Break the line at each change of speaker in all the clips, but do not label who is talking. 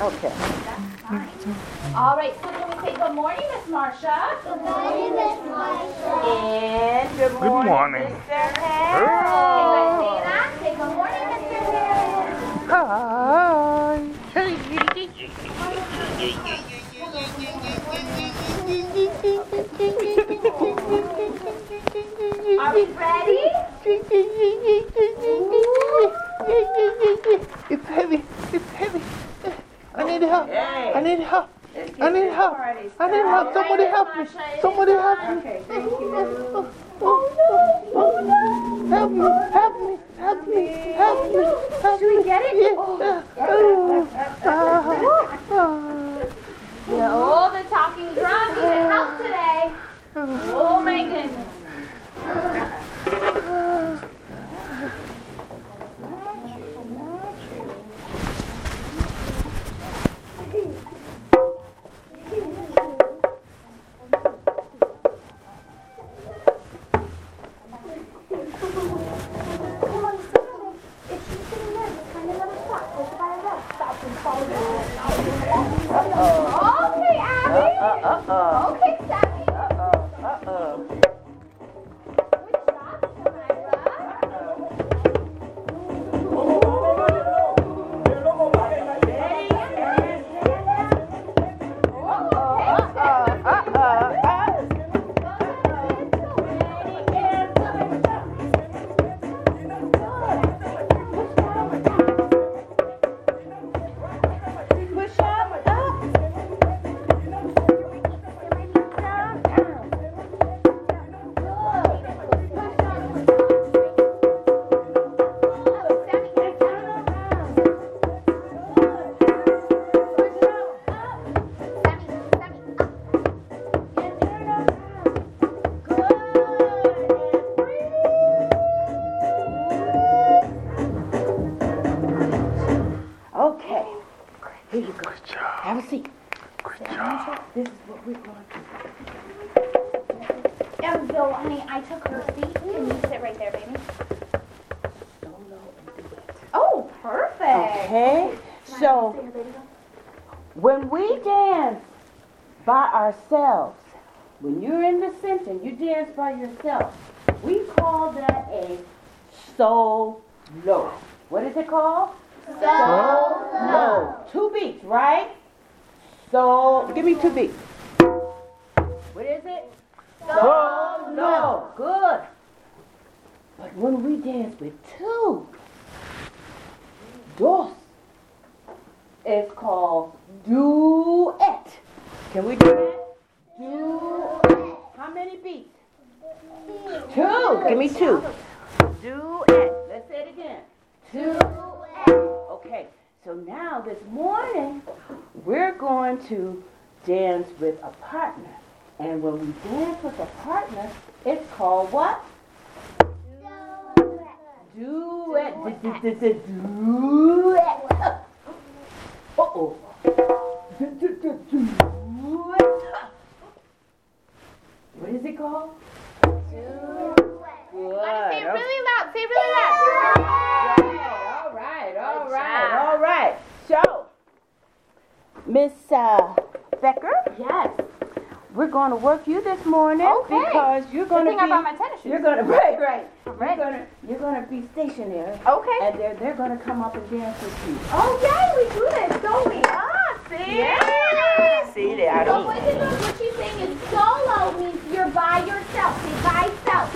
Okay.
All right, so can we say good morning, Miss Marsha?
Good morning, Miss Marsha.
And good morning,
Good morning.
Mr. Harris. Okay, let's say that. Say good morning, Mr. Harris. Are we ready?
It's heavy. It's heavy. I need help. I need help. I need help. I need help. Somebody help me. Somebody help me.
Okay, thank you.
Help me. Help me. Help me. Help me. Help
Should we get it?
Yeah.
Here you go.
Good job.
Have a seat.
Good job.
This is what we're going to do.
And Bill, honey, I took her seat. Can you sit right there, baby? Oh, perfect.
Okay. So, when we dance by ourselves, when you're in the center, you dance by yourself, we call that a solo. What is it called? Solo. Two beats, right? So, give me two beats. What is it? no Good. But when we dance with two, dos, it's called duet. Can we do that? Duet. How many beats? Two. Give me two. Duet. Let's say it again. Duet. Okay. So now this morning, we're going to dance with a partner. And when we dance with a partner, it's called what? Duet. Du-du-du-du- Duet. Uh-oh. Du-du-du-duet. What is it called? Duet.
Say it really loud. Say it really loud.
Yeah, all right, all right, all So, Miss uh, Becker,
Yes.
we're going to work you this morning
Okay.
because you're going to be.
thing I brought my tennis shoes.
You're going to right, right.
I'm
You're
ready.
going to you're going to be stationary,
Okay.
and they're they're going to come up and dance with you.
Oh, yay, we do this, don't we? Ah, see?
Yeah. See there, I
So
don't.
what, is it, what she's saying is solo means you're by yourself. Say by yourself.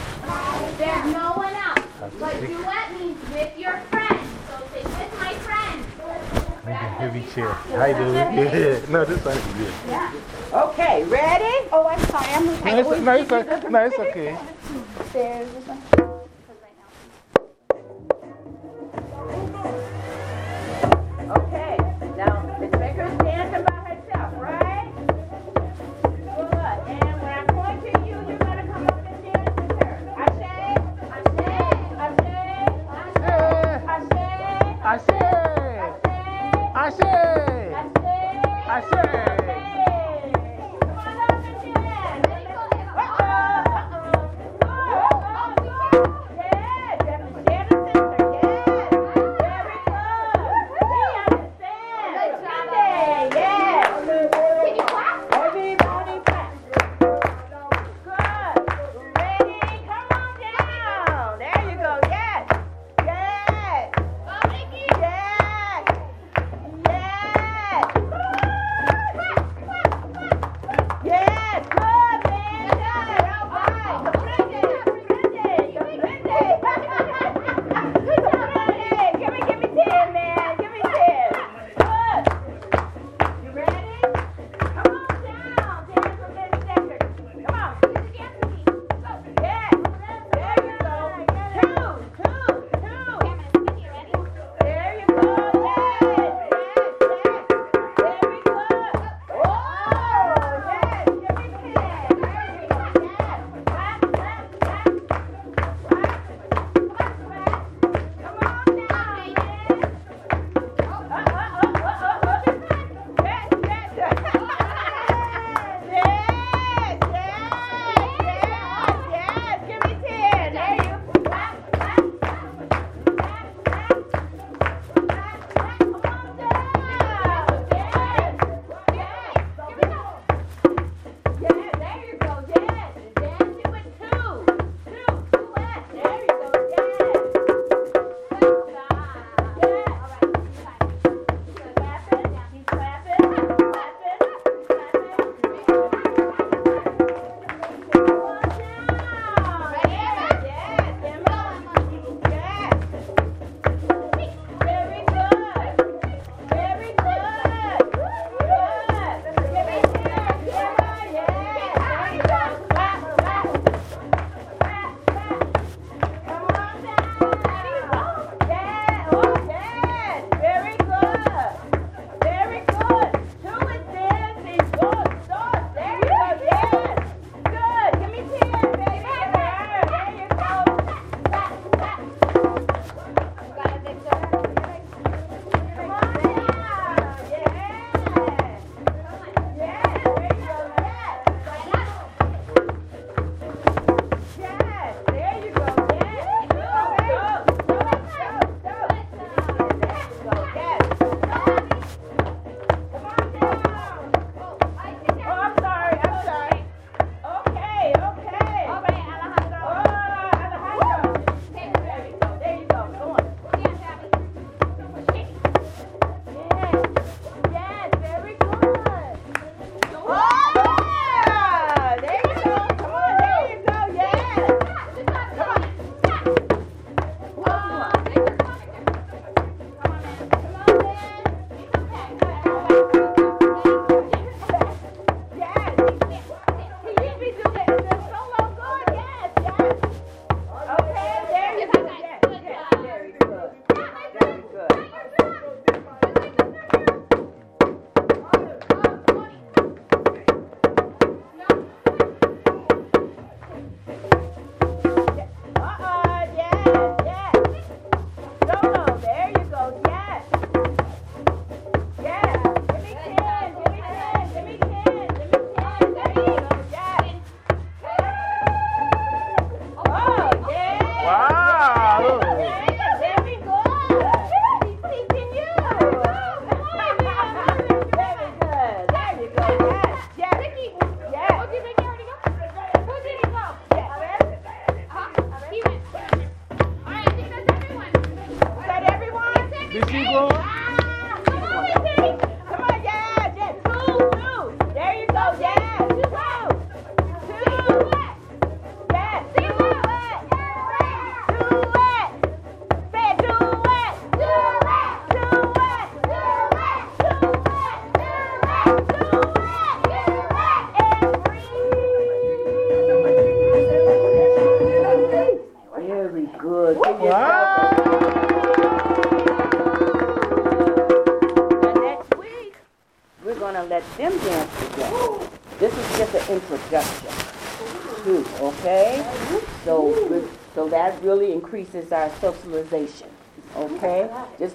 There's no one else. But duet means with your friends. So say with my friends.
Maybe heavy chair. Hi, dude. No, this one is good.
Okay, ready?
Oh, I'm sorry. I'm
No, it's, no, it's, okay. no, it's okay.
There's this one.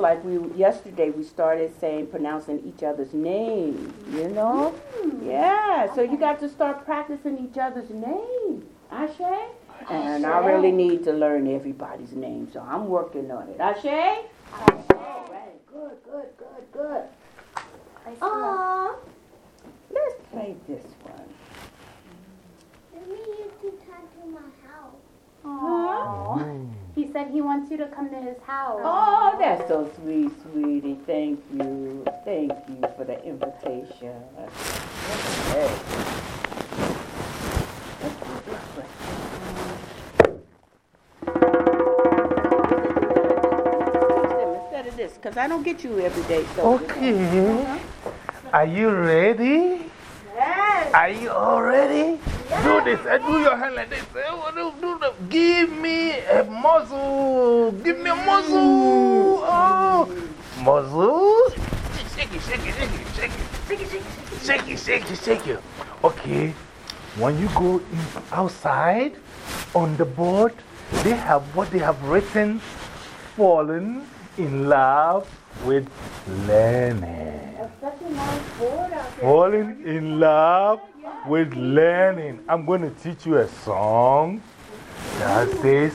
Like we, yesterday, we started saying, pronouncing each other's names, you know? Hmm. Yeah, so you got to start practicing each other's names, Ashe? And I really need to learn everybody's name, so I'm working on it. Ashe? All right, good, good, good, good. Aww. Let's play this one.
We used to tattoo my house.
Aww. He said he wants you to come to his house.
Oh, that's so sweet, sweetie. Thank you. Thank you for the invitation. Okay. Let's do this one. Instead of this, because I don't get you every day. So
Okay. Are you ready?
Yes.
Are you all ready? Yes. Do this. Uh, do your hand like this. Uh, do, do the, give me a muzzle. Give me a muzzle. Oh, muzzle. Shake it, shake it, shake it, shake it. Shake it, shake it, shake it. Okay. When you go in, outside on the board, they have what they have written fallen in love with learning.
Such a nice board out there.
Falling in love with learning. I'm going to teach you a song that says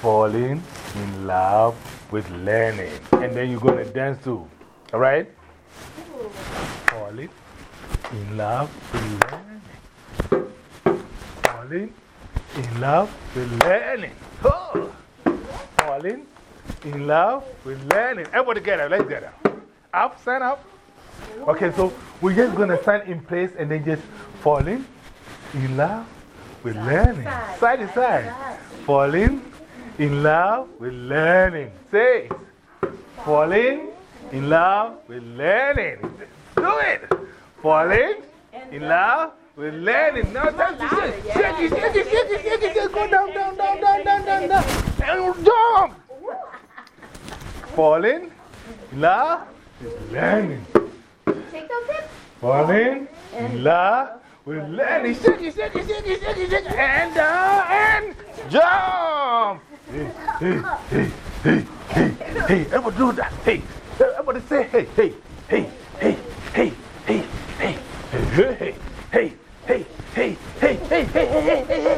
falling in love with learning. And then you're going to dance too. All right? Falling in love with learning. Falling in love with learning. Falling in love with learning. Everybody get up. Let's get up. Up, stand up. Okay, so we're just going to stand in place and then just falling in love with learning. Side to side. Falling in love with learning. Say it. Falling in love with learning. Do it. Falling in love with learning. Now that's it. Shake it, shake it, shake it, shake it, shake it. Go down, down, down, down, down, down, down. And jump. Falling in love with learning.
Take those hips.
Falling in love learning. Shake it, shake it, shake it, shake it, shake it. And down and jump. Hey, hey, hey, hey, hey, hey. Everybody do that. Hey, everybody say hey, hey, hey, hey, hey, hey, hey, hey, hey, hey, hey, hey, hey, hey, hey, hey,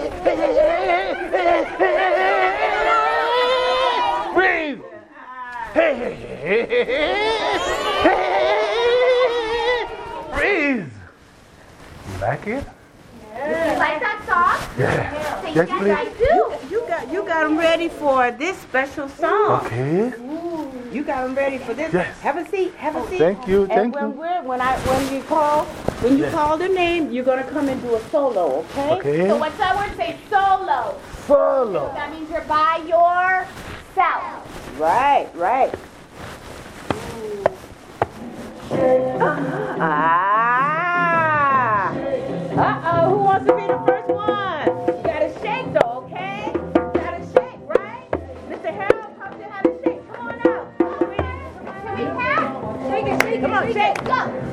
Breathe. Hey, hey, hey, hey, hey, hey. Like it?
You like that song?
Yeah.
Say,
Yes,
yes,
please.
I do.
You got, you got them ready for this special song.
Okay.
You got them ready for this.
Yes.
Have a seat. Have a seat.
Thank you,
And
thank
when
you.
we're when I when you call when you
Yes.
call the name, you're gonna come and do a solo, okay?
Okay.
So what's that word? Say solo.
Follow.
That means you're by yourself.
Right, right. Ah. Who wants to be the first one? You gotta shake though, okay? You gotta shake, right? Mr. Harold, come to how to shake. Come on out.
Can we?
Shake it, shake Come on, shake.
Go.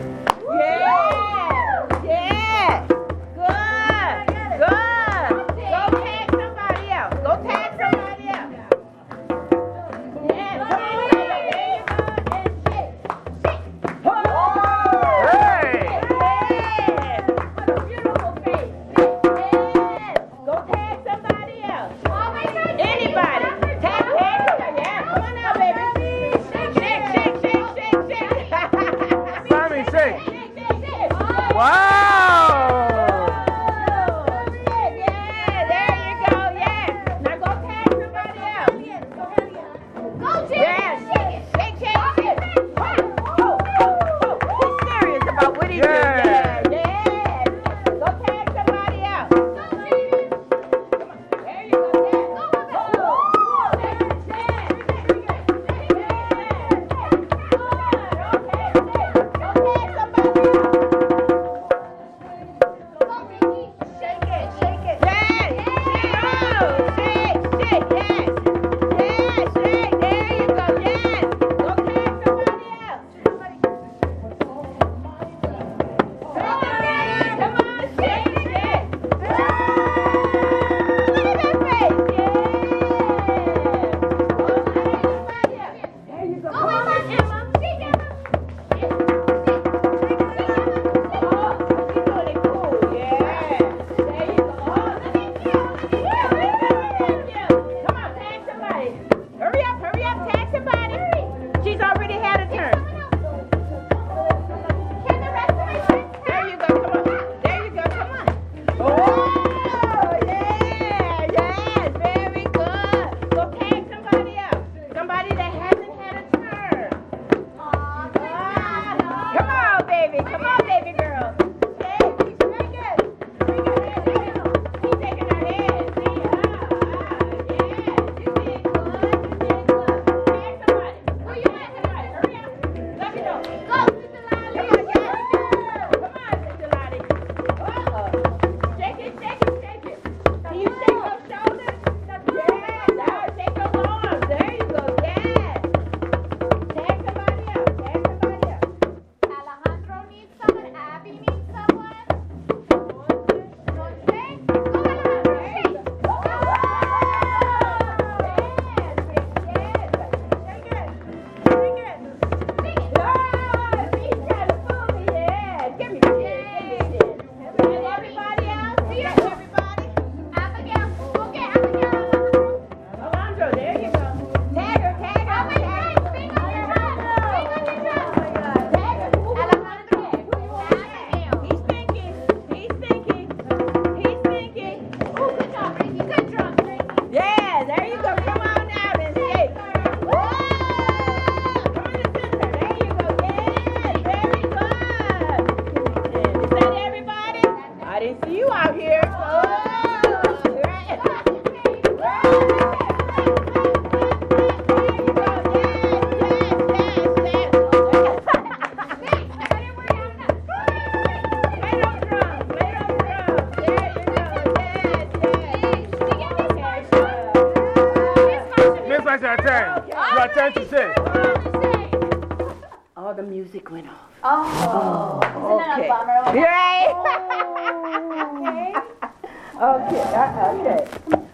Okay.
okay,
uh, okay.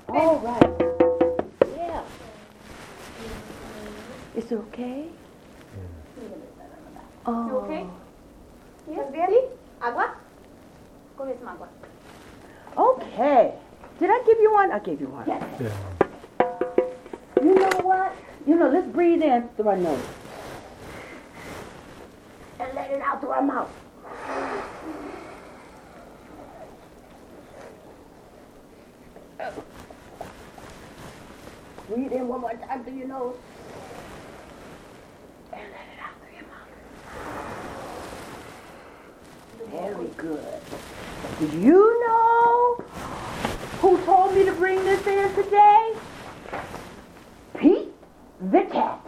All right. Yeah. It's okay? Oh.
You okay? Yes, ¿Sí? ¿Agua? Coge some agua.
Okay. Did I give you one? I gave you one. Yes.
Yeah.
You know what? You know, let's breathe in through our nose. And let it out through our mouth. In one more time your nose. And let it out through your mouth. Very good. Do you know who told me to bring this in today? Pete the cat.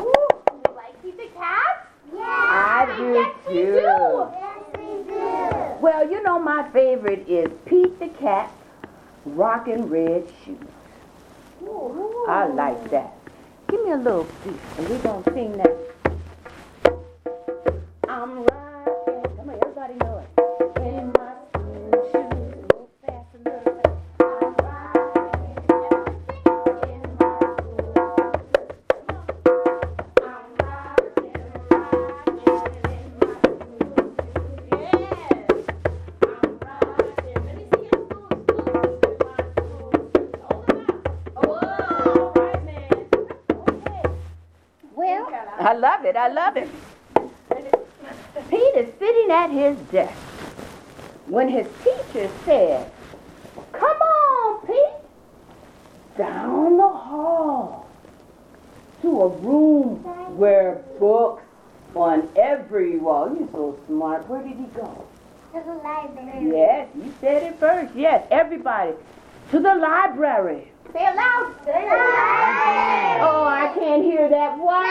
Ooh, you like Pete the cat?
I do
Yes, we
too.
do.
Yes, we do.
Well, you know my favorite is Pete the cat, rockin' red shoes. I like that. Give me a little piece, and we're gonna sing that. I love it. I love it. Pete is sitting at his desk when his teacher said, Come on, Pete, down the hall to a room where books on every wall. You're so smart. Where did he go?
To the library.
Yes, you said it first. Yes, everybody to the library.
Say it loud. Say it
Oh, I can't hear that. What?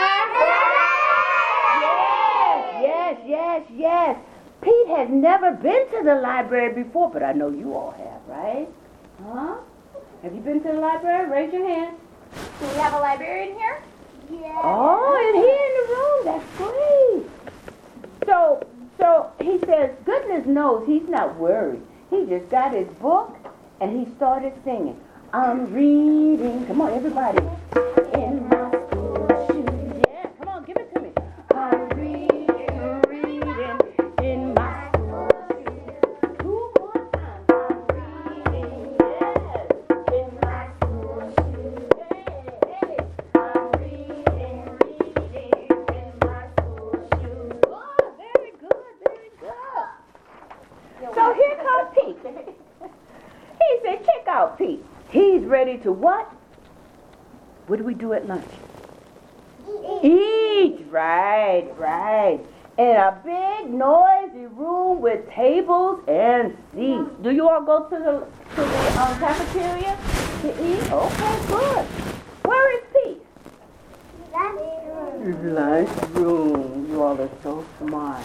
Yes, yes, yes, yes. Pete has never been to the library before, but I know you all have, right? Huh? Have you been to the library? Raise your hand.
Do we have a librarian here?
Yeah.
Oh, and here in the room. That's great. So, so he says, goodness knows he's not worried. He just got his book and he started singing. I'm reading. Come on, everybody. To what? What do we do at lunch? Eat. Eat. Right, right. In a big noisy room with tables and seats. Do you all go to the to the um, cafeteria to eat? Okay, good. Where is Pete?
Lunchroom.
Lunchroom. You all are so smart.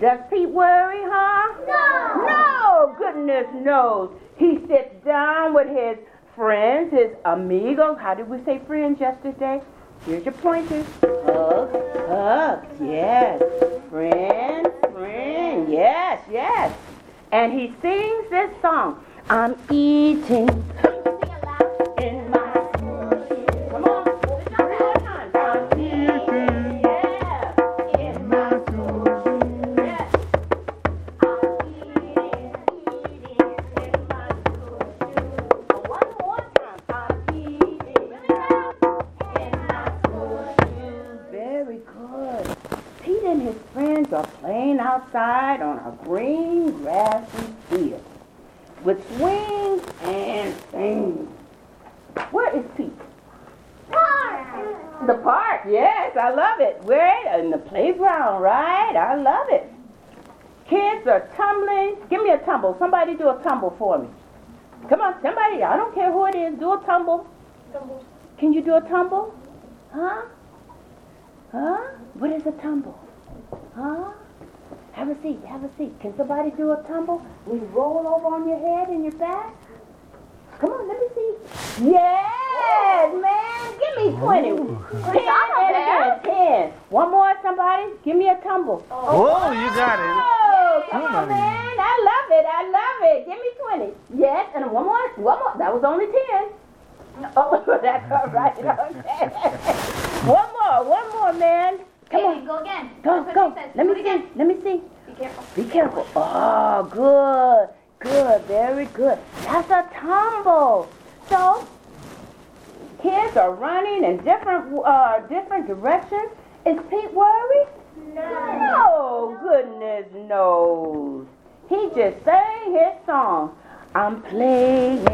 Does Pete worry, huh?
No.
No, goodness knows. He sits down with his friends, his amigos. How did we say friends yesterday? Here's your pointers. Hug, hug, yes. Friend, friend, yes, yes. And he sings this song. I'm eating green grassy field with swings and things. Where is Pete? Park. The park, yes, I love it. Where? In the playground, right? I love it. Kids are tumbling. Give me a tumble. Somebody do a tumble for me. Come on, somebody. I don't care who it is. Do a tumble. Can you do a tumble? Huh? Huh? What is a tumble? Huh? Have a seat. Have a seat. Can somebody do a tumble? We roll over on your head and your back. Come on, let me see. Yes, man. Give me 20. 10 and again. 10. One more, somebody. Give me a tumble.
Oh, you got it.
Oh, come
Come
on,
on.
man. I love it. I love it. Give me 20. Yes, and one more. One more. That was only 10. Oh, that's all right. Okay. one more. One more, man. Come
Baby,
on.
go again.
Go,
That's
go. Let me see.
again.
Let me see.
Be careful.
Be careful. Oh, good. Good. Very good. That's a tumble. So, kids are running in different, uh, different directions. Is Pete worried? No. No. Goodness knows. He just sang his song. I'm playing.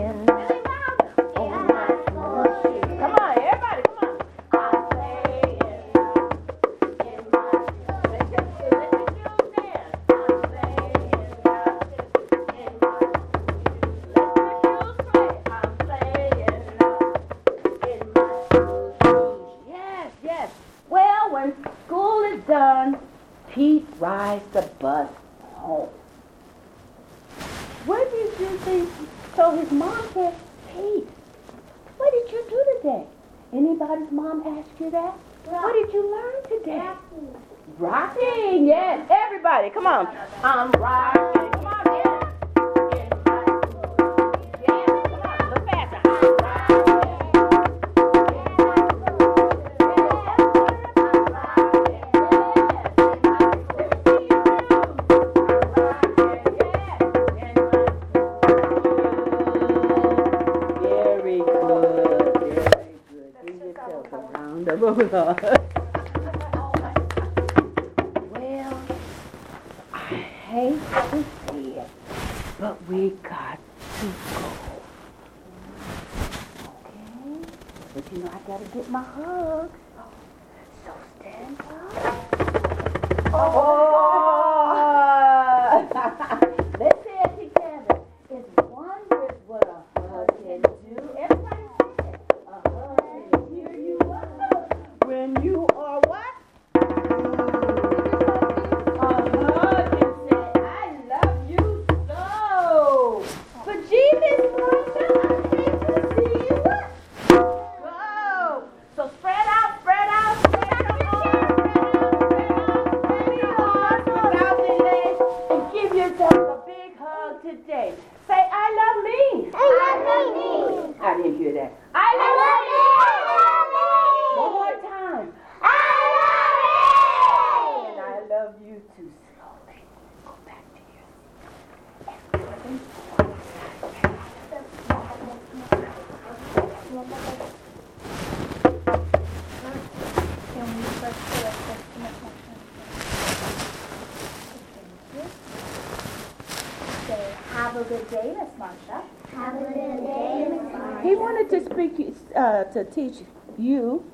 Marsha.
Have a good day,
He wanted to speak, uh, to teach you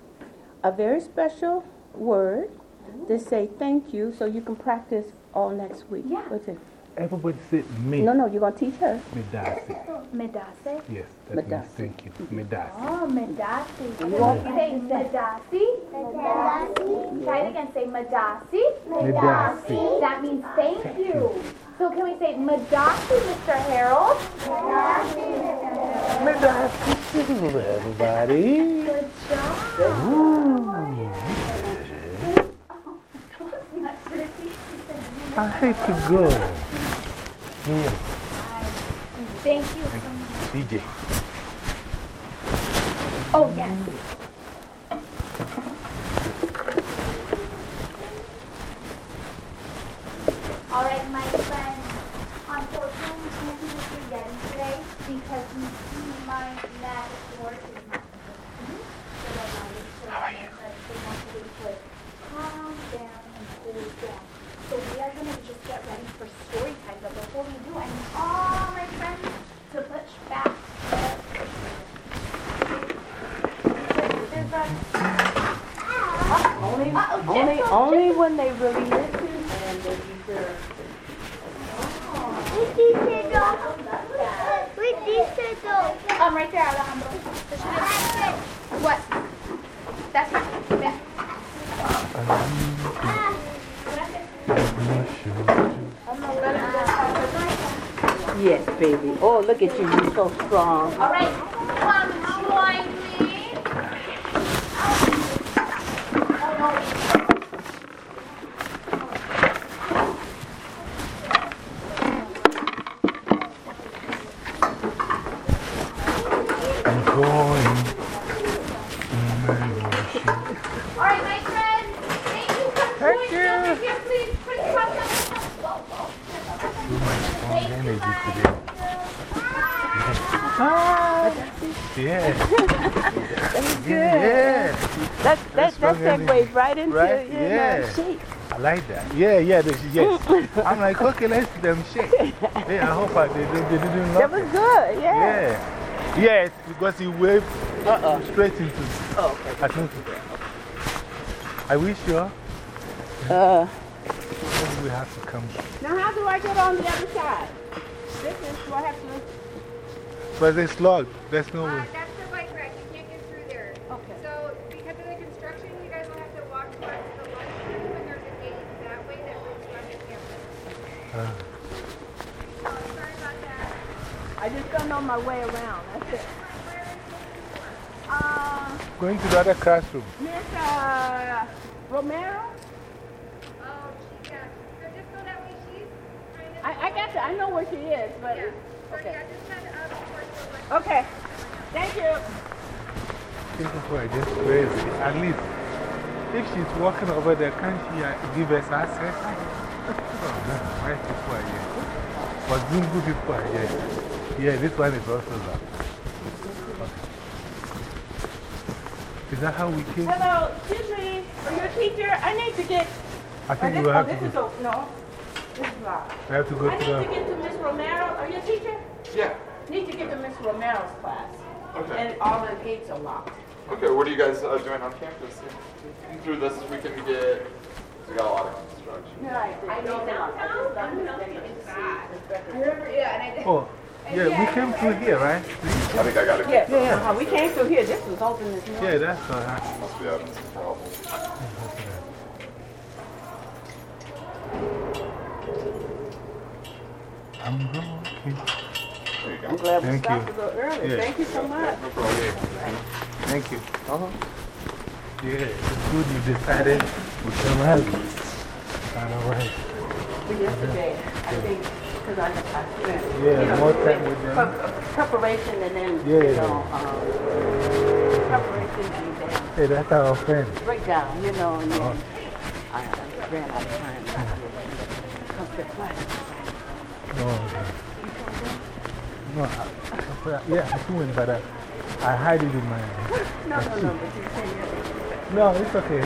a very special word to say thank you so you can practice all next week.
Yeah.
What's it?
Everybody said me.
No, no, you're going to teach her.
Medasi.
Medase.
Yes, that means thank you. Medasi.
Oh, Medasi.
You want-
Say Medasi.
Medasi.
Try it again. Say Medasi.
Medasi.
That means thank you. So can we say Medasi, Mr. Harold?
Medasi, everybody.
Good job.
I hate to go. Yeah,
Thank you so much.
DJ.
Oh, yes. All right, my friend. Unfortunately, we can't again today because we see my math work is not complete. So I wanted to How are you? They want you to calm down and cool down. So we are going to just get ready for story time. But before we do, I need all my friends to push back. There's a
Only,
Uh-oh,
only,
gentle,
only when they really listen and they deserve.
What did you say, dog? What did you dog?
Um, right there, Alejandro. There What? That's fine. Yeah.
Yes, baby. Oh, look at you. You're so strong.
All right, come join me.
today. Ah, yeah.
That's good.
Yeah.
That, that, that
strong
segues right into
Right?
you know,
Yeah.
shape.
I like that. Yeah, yeah, they, yes. I'm like, okay, let's them shake. Yeah, I hope I, they, they, they didn't
That was
it.
good, yeah.
Yeah. Yes, because he waved
Uh-uh.
straight into.
Oh, okay.
I think. Are we sure?
Uh,
Maybe we have to come.
now, how do I get on the other side? This is, do I have to?
But it's locked. There's no
Uh,
way.
that's the bike rack. You can't get through there.
Okay.
So, because of the construction, you guys will have to walk towards the lunchroom when there's a gate that way that leads around the campus.
Uh,
So, sorry about that.
I just don't know my way around. That's it. Uh,
going to the other classroom.
Miss uh, Romero?
Oh, she, yeah. So just so that way she's kind of.
I, I got you. I know where she is, but.
Yeah. So,
Okay.
yeah,
Okay. Thank you.
This is why just crazy. At least, if she's walking over there, can't she uh, give us access? Oh, man. Why people are here? But Zungu people are here. Yeah, this one is also locked. Is that how we came?
Hello, excuse me. Are you a teacher? I need to get.
I
Oh,
think
this,
we
oh,
have
this
to
is
go.
a, no. This is locked.
We have to go
I
to
need to get to Miss Romero. Are you a teacher?
Yeah.
Need to get to Miss Romero's class.
Okay.
And all the gates are locked.
Okay, what are you guys uh, doing on campus? Through this weekend we get, we got a lot of construction.
Right. I know now. I just don't understand it.
Yeah, and I did.
Oh, yeah, we came through here, right?
I think I got it.
Yes, uh -huh. we came through here. This was open this morning.
Yeah, that's all right.
Must be having some problems.
I'm broken.
There you
I'm
go.
glad we
Thank
stopped
you.
a little early.
Yeah.
Thank you so much.
No problem.
Thank you.
Uh-huh.
Yeah, it's good you decided we come early. All right.
But yesterday, I think, because I, I spent,
Yeah,
you know,
more time with them.
pre- preparation and then,
Yeah.
you know, um, preparation and then
Hey, that's our friend.
breakdown, you know, and then
Oh.
I, I ran out of time. Come to class.
No, no, I, I, yeah, I do it, but I, I hide it in my.
No, no, no, but you can't.
No, it's okay.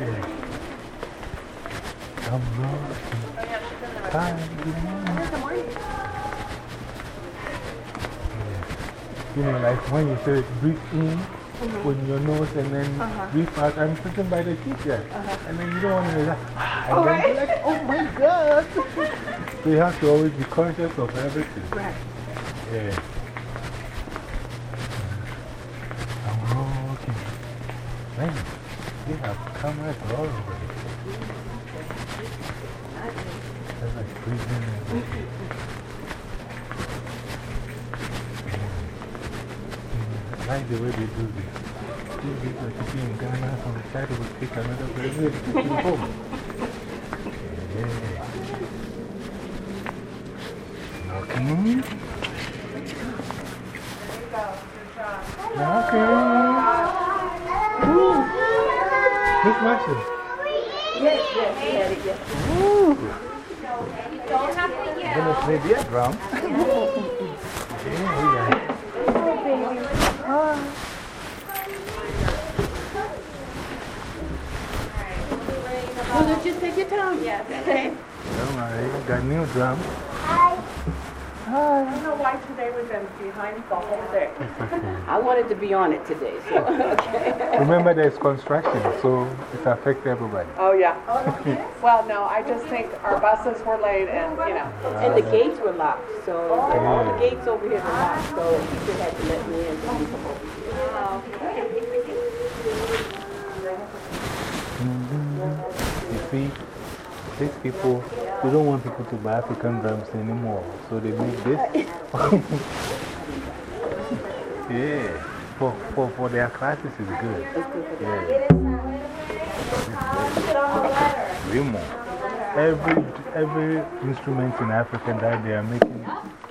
Yeah. I'm not tired.
Good morning.
You know, like when you say breathe in mm-hmm. with your nose and then uh-huh. breathe out. I'm sitting by the teacher. Uh-huh. And then you don't want to like, ah, and then you're like, oh my God. so you have to always be conscious of everything.
Right.
Yeah. I'm walking. Man, they have cameras all over the place. That's like in. I like the way they do this. These people be in Ghana, some side will take another person to home. Yeah. Walking. Okay. Miss Marshall.
Yes, yes, it.
Don't have to yell.
Gonna play the drum. yeah, we got it.
Well, just take your time. Yes. Okay.
Don't worry, got new drum.
I don't know why today was in behind the whole day. I wanted to be on it today, so, okay.
Remember, there's construction, so it affects everybody.
Oh, yeah. Oh, well, no, I just think our buses were late and, you know.
Oh, and the gates were locked, so oh. all the gates over here were locked, so he just had to let me in. so we come over here. Mm-hmm.
You see, these people, they don't want people to buy African drums anymore, so they make this. yeah, for, for, for their classes, it's good. Yeah. Remo. Every, every instrument in Africa that they are making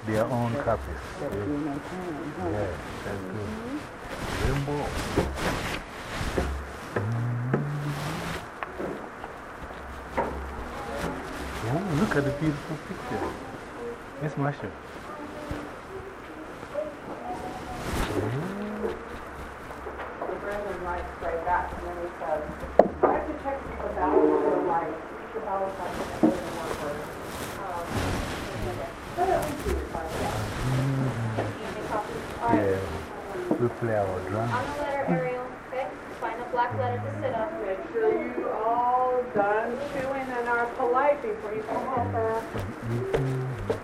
their own copies. Yeah, yeah that's good. Rainbow. Oh, look at the beautiful picture.
It's my show.
Brandon writes right back, and then he says, I have to check the balance for like, the balance on the other worker. But at least you find out.
Yeah. We play our drum.
On the letter Ariel, okay? Find a black letter to sit on.
Make sure you all done chewing and are polite before you come over.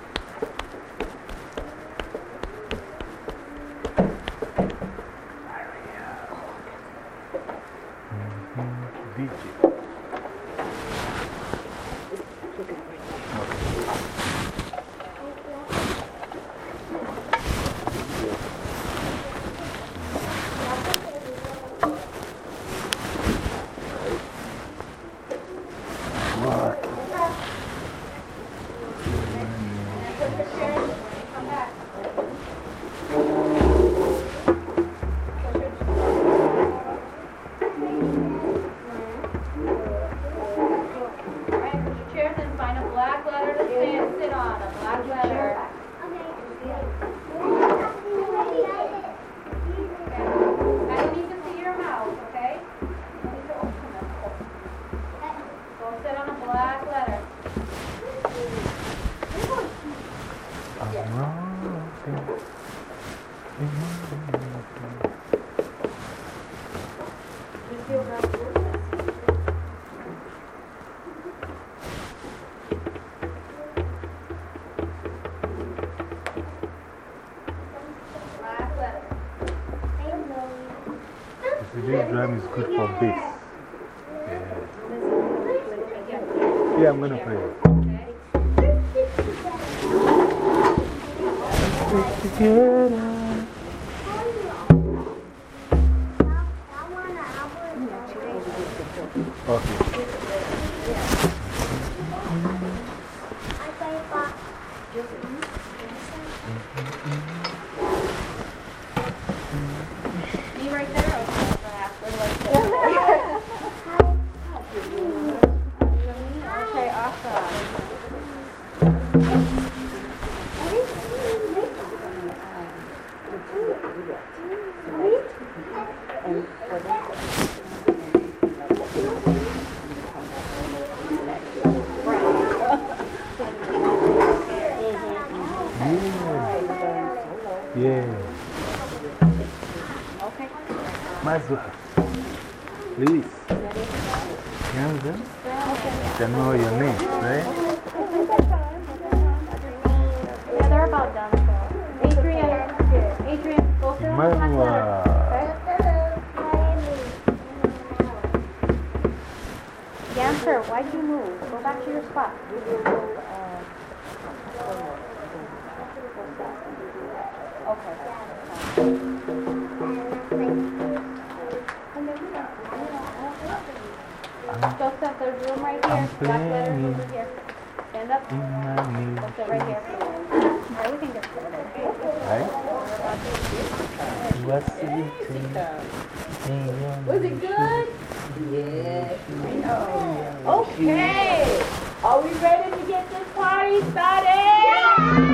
Good for bass. Yeah. Yeah, I'm going to play. Okay.
Go black. Dancer, why'd you move? Go back to your spot. Joseph, uh, there's room right here. Black letters over here. Stand up. Sit right here. Alright, we can get started.
Right? What's it?
Was it good? Yes. I know. Okay. Are we ready to get this party started?